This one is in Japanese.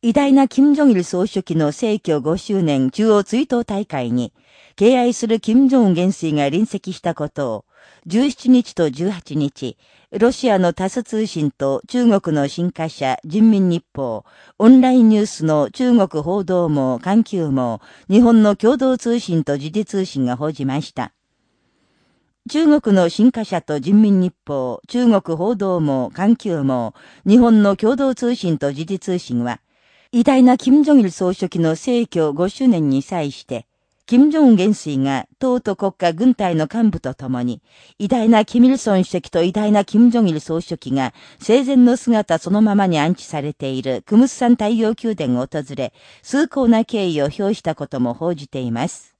偉大な金正日総書記の逝去5周年中央追悼大会に、敬愛する金正恩元帥が臨席したことを、17日と18日、ロシアのタス通信と中国の新華社人民日報、オンラインニュースの中国報道網、環球網、日本の共同通信と時事通信が報じました。中国の新華社と人民日報、中国報道網、環球網、日本の共同通信と時事通信は、偉大な金正日総書記の逝去5周年に際して、金正恩元帥が党と国家軍隊の幹部と共に、偉大な金日成主席と偉大な金正日総書記が生前の姿そのままに安置されているクムスサン太陽宮殿を訪れ、崇高な敬意を表したことも報じています。